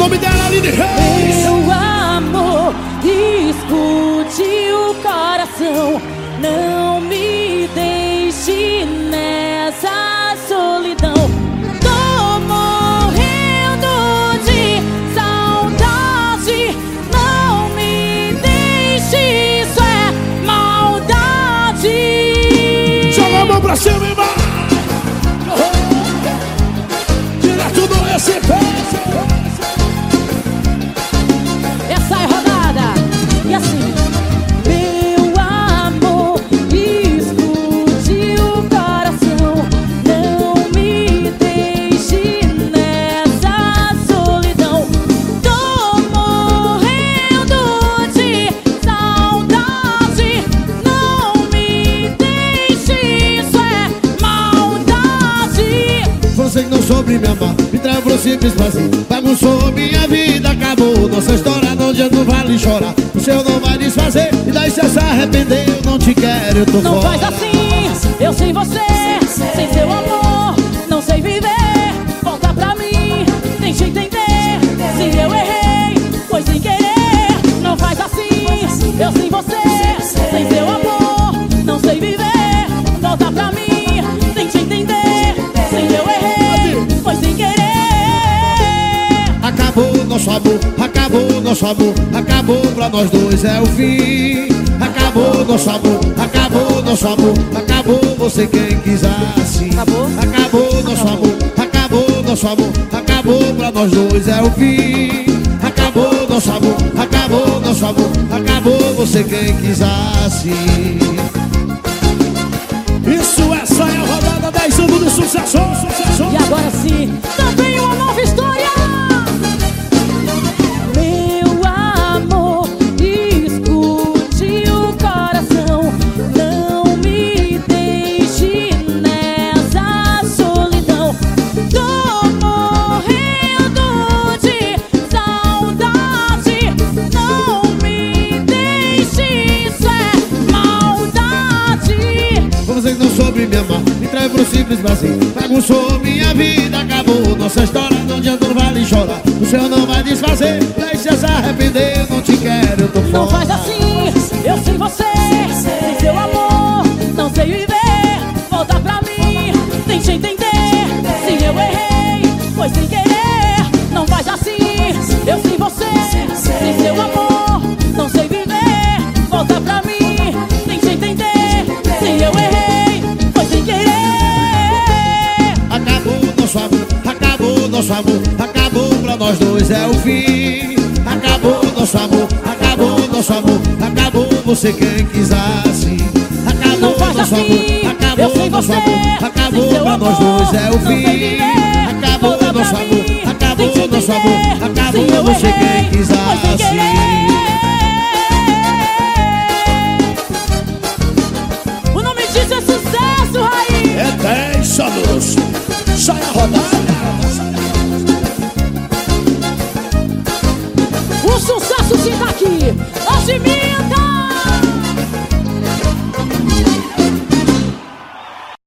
nome dela, Aline Reis. Meu amor, escute o coração. Não me deixe nessa solidão. Tô morrendo de saudade. Não me deixe, isso é maldade. Joga a mão pra cima, irmão. Que não soube me pro simples vazio Bagunçou minha vida, acabou Nossa história não adianta, não vale chorar O seu não vai desfazer, e daí se se arrepender Eu não te quero, eu tô Não fora faz assim, eu sem você, sem seu amor, não sei viver. Volta pra mim, tente entender. Se eu errei, foi sem querer. Não faz assim, eu sem você, nosso amor, acabou nosso amor Acabou pra nós dois, é o fim Acabou nosso amor, acabou nosso amor Acabou você quem quis assim Acabou? Acabou nosso amor, acabou nosso amor Acabou pra nós dois, é o fim Acabou nosso amor, acabou nosso amor Acabou você quem quis assim Isso, essa é a rodada 10 anos do sucesso. Sucesso. Você não soube me amar, me traiu pro simples vazio Bagunçou minha vida, acabou. Nossa história não adianta, não vale chorar O seu não vai desfazer, deixa se arrepender Eu não te quero, eu tô fora. Não faz assim, eu sem você, sem seu amor, não sei viver. Volta pra mim, tente entender. Se eu errei, foi sem querer. Não faz assim, eu sem você, sem seu amor, nosso amor Acabou pra nós dois, é o fim. Acabou nosso amor, acabou nosso amor Acabou você quem quis assim Acabou nosso assim, amor, acabou nosso você, amor Acabou pra nós dois, é o fim. Acabou nosso amor, acabou nosso amor Acabou você quem quis